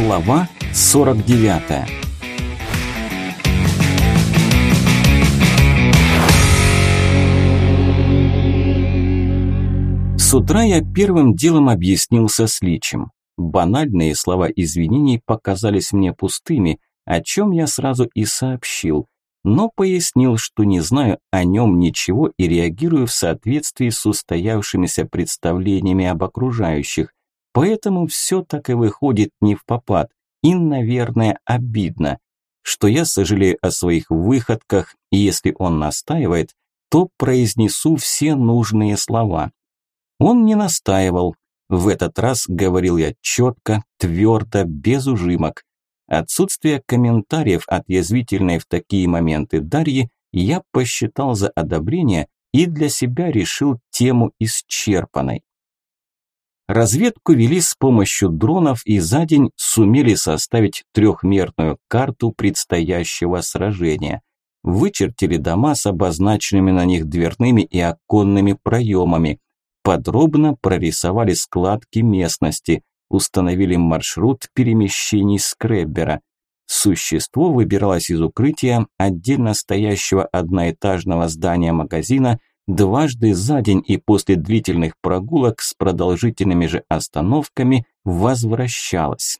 Глава 49 С утра я первым делом объяснился с Личем. Банальные слова извинений показались мне пустыми, о чем я сразу и сообщил, но пояснил, что не знаю о нем ничего и реагирую в соответствии с устоявшимися представлениями об окружающих, поэтому все так и выходит не в попад, и, наверное, обидно, что я сожалею о своих выходках, и если он настаивает, то произнесу все нужные слова. Он не настаивал. В этот раз говорил я четко, твердо, без ужимок. Отсутствие комментариев от язвительной в такие моменты Дарьи я посчитал за одобрение и для себя решил тему исчерпанной. Разведку вели с помощью дронов и за день сумели составить трехмерную карту предстоящего сражения. Вычертили дома с обозначенными на них дверными и оконными проемами, подробно прорисовали складки местности, установили маршрут перемещений скреббера. Существо выбиралось из укрытия отдельно стоящего одноэтажного здания магазина дважды за день и после длительных прогулок с продолжительными же остановками возвращалось.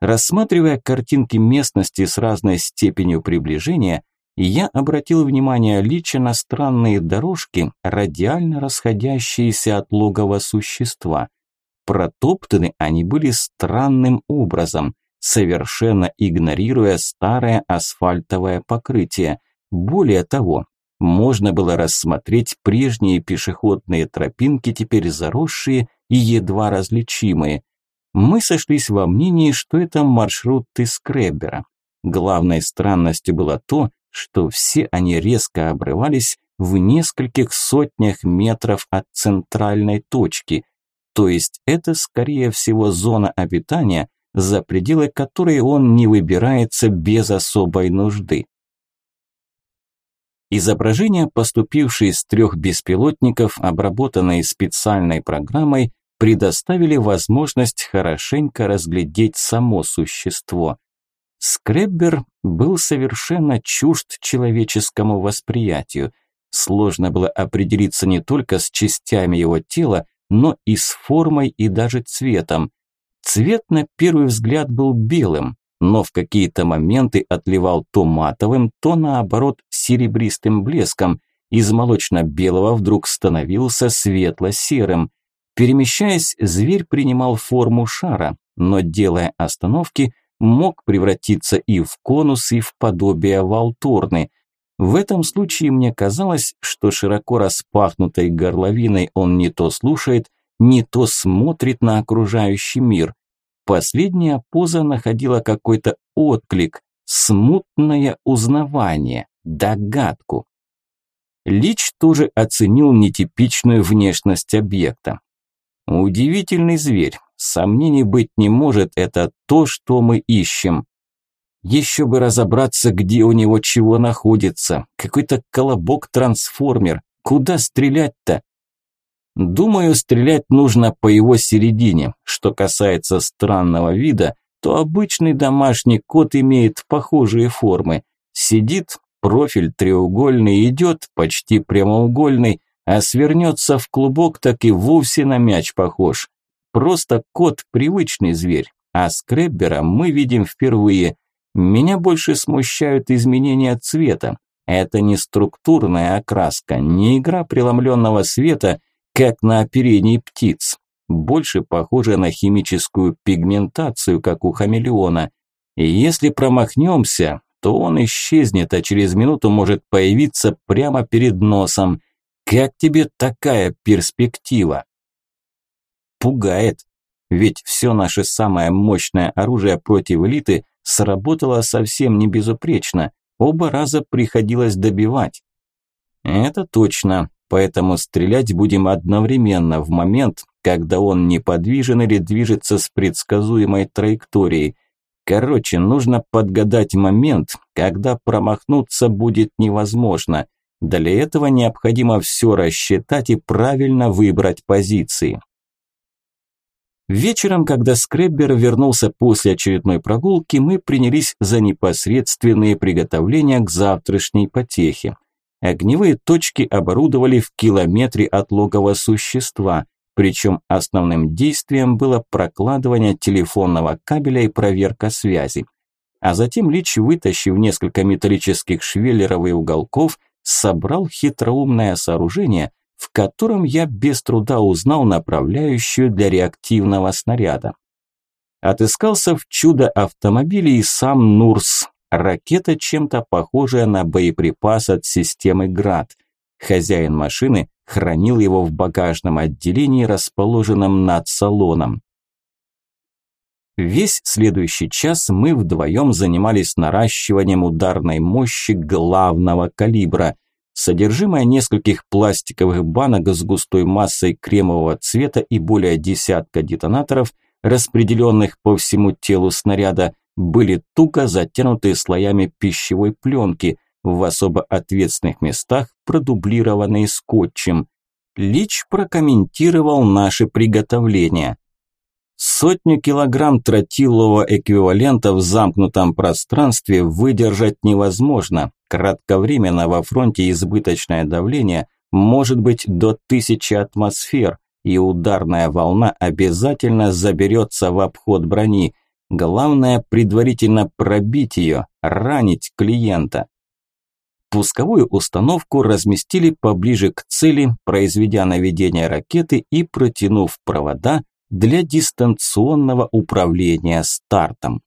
Рассматривая картинки местности с разной степенью приближения, я обратил внимание Лича на странные дорожки, радиально расходящиеся от логова существа. Протоптаны они были странным образом, совершенно игнорируя старое асфальтовое покрытие. Более того, можно было рассмотреть прежние пешеходные тропинки, теперь заросшие и едва различимые. Мы сошлись во мнении, что это маршруты скреббера. Главной странностью было то, что все они резко обрывались в нескольких сотнях метров от центральной точки, то есть это скорее всего зона обитания, за пределы которой он не выбирается без особой нужды. Изображения, поступившие с трех беспилотников, обработанные специальной программой, предоставили возможность хорошенько разглядеть само существо. Скреббер был совершенно чужд человеческому восприятию. Сложно было определиться не только с частями его тела, но и с формой и даже цветом. Цвет на первый взгляд был белым, но в какие-то моменты отливал то матовым, то наоборот серебристым блеском. Из молочно-белого вдруг становился светло-серым. Перемещаясь, зверь принимал форму шара, но делая остановки – мог превратиться и в конус, и в подобие волторны. В этом случае мне казалось, что широко распахнутой горловиной он не то слушает, не то смотрит на окружающий мир. Последняя поза находила какой-то отклик, смутное узнавание, догадку. Лич тоже оценил нетипичную внешность объекта. Удивительный зверь, Сомнений быть не может, это то, что мы ищем. Еще бы разобраться, где у него чего находится. Какой-то колобок-трансформер. Куда стрелять-то? Думаю, стрелять нужно по его середине. Что касается странного вида, то обычный домашний кот имеет похожие формы. Сидит, профиль треугольный, идет почти прямоугольный, а свернется в клубок, так и вовсе на мяч похож. Просто кот – привычный зверь, а скреббера мы видим впервые. Меня больше смущают изменения цвета. Это не структурная окраска, не игра преломленного света, как на оперении птиц. Больше похоже на химическую пигментацию, как у хамелеона. И если промахнемся, то он исчезнет, а через минуту может появиться прямо перед носом. Как тебе такая перспектива? пугает. Ведь все наше самое мощное оружие против элиты сработало совсем не безупречно. Оба раза приходилось добивать. Это точно, поэтому стрелять будем одновременно в момент, когда он неподвижен или движется с предсказуемой траекторией. Короче, нужно подгадать момент, когда промахнуться будет невозможно. Для этого необходимо все рассчитать и правильно выбрать позиции. Вечером, когда Скреббер вернулся после очередной прогулки, мы принялись за непосредственные приготовления к завтрашней потехе. Огневые точки оборудовали в километре от логова существа, причем основным действием было прокладывание телефонного кабеля и проверка связи. А затем Лич, вытащив несколько металлических швеллеров и уголков, собрал хитроумное сооружение, в котором я без труда узнал направляющую для реактивного снаряда. Отыскался в чудо-автомобиле и сам Нурс, ракета, чем-то похожая на боеприпас от системы «Град». Хозяин машины хранил его в багажном отделении, расположенном над салоном. Весь следующий час мы вдвоем занимались наращиванием ударной мощи главного калибра – Содержимое нескольких пластиковых банок с густой массой кремового цвета и более десятка детонаторов, распределенных по всему телу снаряда, были туго затянуты слоями пищевой пленки, в особо ответственных местах продублированные скотчем. Лич прокомментировал наше приготовление. Сотню килограмм тротилового эквивалента в замкнутом пространстве выдержать невозможно. Кратковременно во фронте избыточное давление может быть до тысячи атмосфер, и ударная волна обязательно заберется в обход брони. Главное предварительно пробить ее, ранить клиента. Пусковую установку разместили поближе к цели, произведя наведение ракеты и протянув провода для дистанционного управления стартом.